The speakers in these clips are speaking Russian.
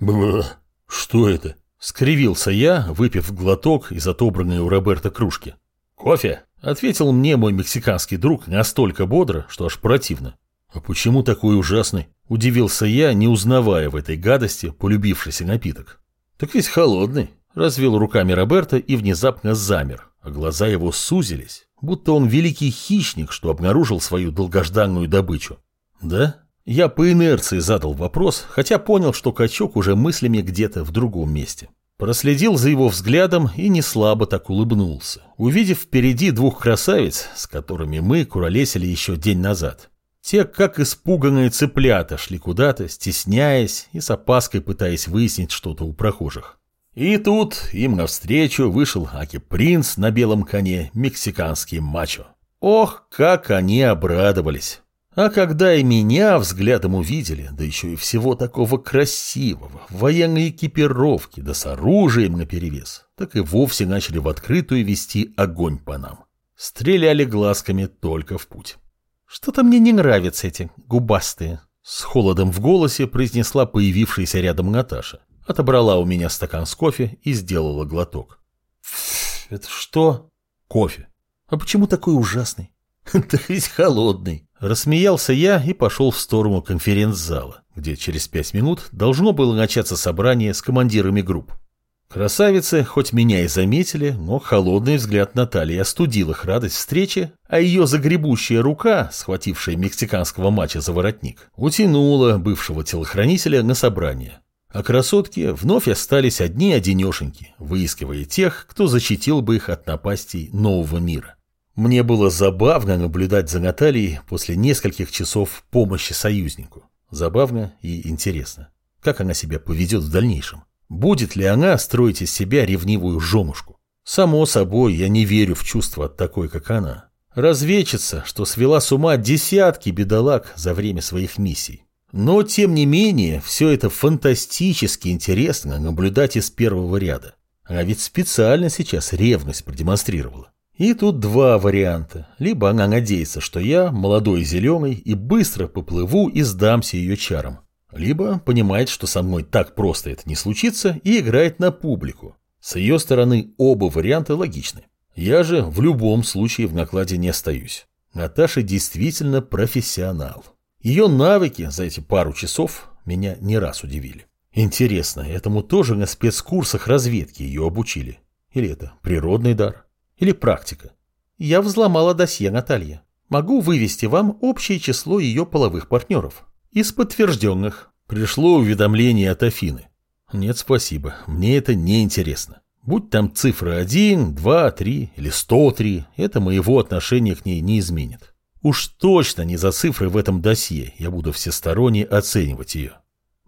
Бла, что это? Скривился я, выпив глоток из отобранной у Роберта кружки. «Кофе?» — ответил мне мой мексиканский друг настолько бодро, что аж противно. «А почему такой ужасный?» — удивился я, не узнавая в этой гадости полюбившийся напиток. «Так ведь холодный», — развел руками Роберта и внезапно замер, а глаза его сузились, будто он великий хищник, что обнаружил свою долгожданную добычу. «Да?» Я по инерции задал вопрос, хотя понял, что качок уже мыслями где-то в другом месте. Проследил за его взглядом и не слабо так улыбнулся, увидев впереди двух красавиц, с которыми мы куролесили еще день назад. Те, как испуганные цыплята, шли куда-то, стесняясь и с опаской пытаясь выяснить что-то у прохожих. И тут им навстречу вышел Аки-принц на белом коне, мексиканский мачо. Ох, как они обрадовались! А когда и меня взглядом увидели, да еще и всего такого красивого, в военной экипировке, да с оружием наперевес, так и вовсе начали в открытую вести огонь по нам. Стреляли глазками только в путь. «Что-то мне не нравятся эти губастые», — с холодом в голосе произнесла появившаяся рядом Наташа. Отобрала у меня стакан с кофе и сделала глоток. «Это что?» «Кофе». «А почему такой ужасный?» «Так ведь холодный». Рассмеялся я и пошел в сторону конференц-зала, где через пять минут должно было начаться собрание с командирами групп. Красавицы, хоть меня и заметили, но холодный взгляд Натальи остудил их радость встречи, а ее загребущая рука, схватившая мексиканского мача за воротник, утянула бывшего телохранителя на собрание. А красотки вновь остались одни-одинешеньки, выискивая тех, кто защитил бы их от напастей нового мира. Мне было забавно наблюдать за Натальей после нескольких часов помощи союзнику. Забавно и интересно. Как она себя поведет в дальнейшем? Будет ли она строить из себя ревнивую женушку? Само собой, я не верю в чувства от такой, как она. Разведчица, что свела с ума десятки бедолаг за время своих миссий. Но, тем не менее, все это фантастически интересно наблюдать из первого ряда. А ведь специально сейчас ревность продемонстрировала. И тут два варианта. Либо она надеется, что я, молодой зеленый, и быстро поплыву и сдамся ее чарам. Либо понимает, что со мной так просто это не случится, и играет на публику. С ее стороны оба варианта логичны. Я же в любом случае в накладе не остаюсь. Наташа действительно профессионал. Ее навыки за эти пару часов меня не раз удивили. Интересно, этому тоже на спецкурсах разведки ее обучили? Или это природный дар? Или практика? Я взломала досье Натальи. Могу вывести вам общее число ее половых партнеров. Из подтвержденных. Пришло уведомление от Афины. Нет, спасибо. Мне это не интересно. Будь там цифра 1, 2, 3 или 103, это моего отношения к ней не изменит. Уж точно не за цифры в этом досье я буду всесторонне оценивать ее.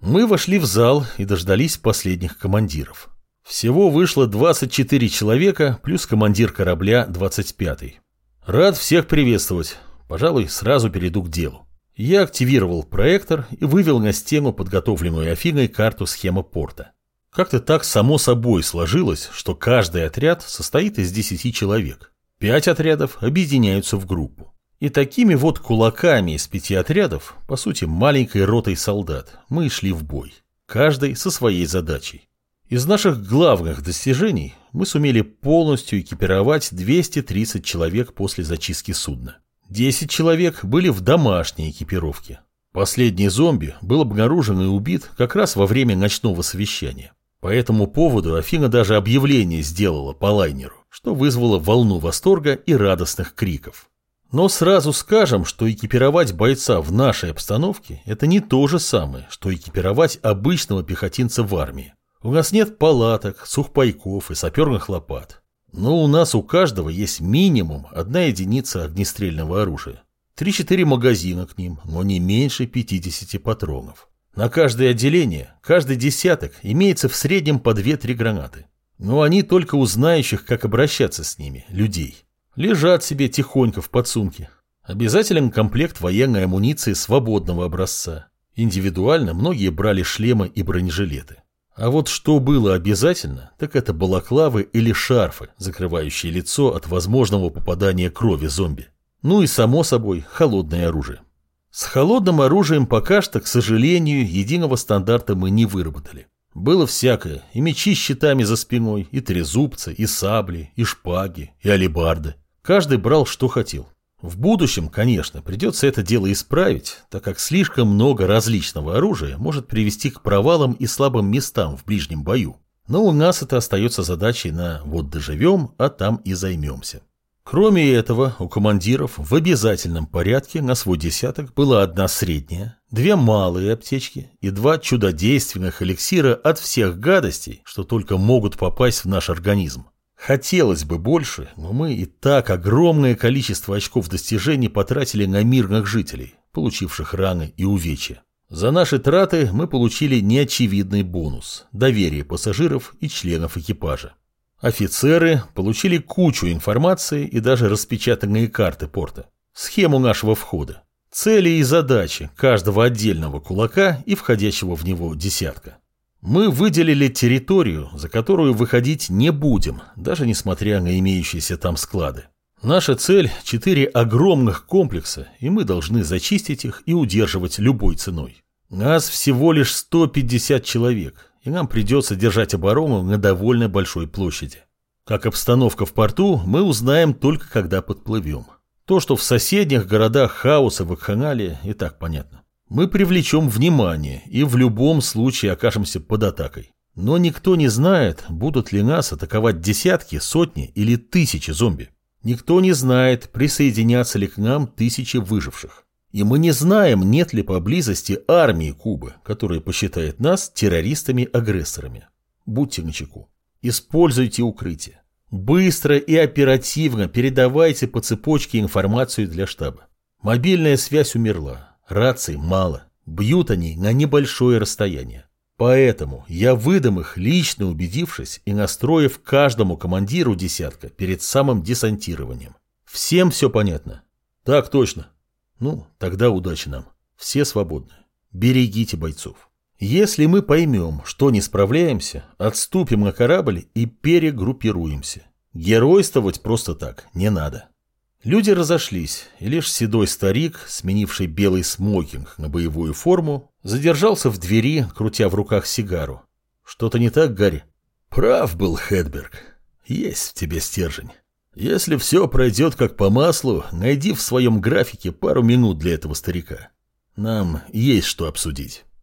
Мы вошли в зал и дождались последних командиров. Всего вышло 24 человека, плюс командир корабля 25-й. Рад всех приветствовать. Пожалуй, сразу перейду к делу. Я активировал проектор и вывел на стену подготовленную Афиной карту схемы порта. Как-то так само собой сложилось, что каждый отряд состоит из 10 человек. Пять отрядов объединяются в группу. И такими вот кулаками из пяти отрядов, по сути маленькой ротой солдат, мы шли в бой. Каждый со своей задачей. Из наших главных достижений мы сумели полностью экипировать 230 человек после зачистки судна. 10 человек были в домашней экипировке. Последний зомби был обнаружен и убит как раз во время ночного совещания. По этому поводу Афина даже объявление сделала по лайнеру, что вызвало волну восторга и радостных криков. Но сразу скажем, что экипировать бойца в нашей обстановке – это не то же самое, что экипировать обычного пехотинца в армии. У нас нет палаток, сухпайков и саперных лопат. Но у нас у каждого есть минимум одна единица огнестрельного оружия. Три-четыре магазина к ним, но не меньше 50 патронов. На каждое отделение, каждый десяток имеется в среднем по 2-3 гранаты. Но они только у знающих, как обращаться с ними, людей. Лежат себе тихонько в подсумке. Обязателен комплект военной амуниции свободного образца. Индивидуально многие брали шлемы и бронежилеты. А вот что было обязательно, так это балаклавы или шарфы, закрывающие лицо от возможного попадания крови зомби. Ну и, само собой, холодное оружие. С холодным оружием пока что, к сожалению, единого стандарта мы не выработали. Было всякое, и мечи с щитами за спиной, и трезубцы, и сабли, и шпаги, и алебарды. Каждый брал, что хотел. В будущем, конечно, придется это дело исправить, так как слишком много различного оружия может привести к провалам и слабым местам в ближнем бою. Но у нас это остается задачей на «вот доживем, а там и займемся». Кроме этого, у командиров в обязательном порядке на свой десяток была одна средняя, две малые аптечки и два чудодейственных эликсира от всех гадостей, что только могут попасть в наш организм. Хотелось бы больше, но мы и так огромное количество очков достижений потратили на мирных жителей, получивших раны и увечья. За наши траты мы получили неочевидный бонус – доверие пассажиров и членов экипажа. Офицеры получили кучу информации и даже распечатанные карты порта, схему нашего входа, цели и задачи каждого отдельного кулака и входящего в него десятка. Мы выделили территорию, за которую выходить не будем, даже несмотря на имеющиеся там склады. Наша цель – четыре огромных комплекса, и мы должны зачистить их и удерживать любой ценой. Нас всего лишь 150 человек, и нам придется держать оборону на довольно большой площади. Как обстановка в порту, мы узнаем только когда подплывем. То, что в соседних городах хаоса в Акханале, и так понятно. Мы привлечем внимание и в любом случае окажемся под атакой. Но никто не знает, будут ли нас атаковать десятки, сотни или тысячи зомби. Никто не знает, присоединятся ли к нам тысячи выживших. И мы не знаем, нет ли поблизости армии Кубы, которая посчитает нас террористами-агрессорами. Будьте начеку. Используйте укрытие. Быстро и оперативно передавайте по цепочке информацию для штаба. Мобильная связь умерла. Раций мало, бьют они на небольшое расстояние. Поэтому я выдам их, лично убедившись и настроив каждому командиру десятка перед самым десантированием. Всем все понятно? Так точно. Ну, тогда удачи нам. Все свободны. Берегите бойцов. Если мы поймем, что не справляемся, отступим на корабль и перегруппируемся. Геройствовать просто так не надо. Люди разошлись, и лишь седой старик, сменивший белый смокинг на боевую форму, задержался в двери, крутя в руках сигару. «Что-то не так, Гарри?» «Прав был Хедберг. Есть в тебе стержень. Если все пройдет как по маслу, найди в своем графике пару минут для этого старика. Нам есть что обсудить».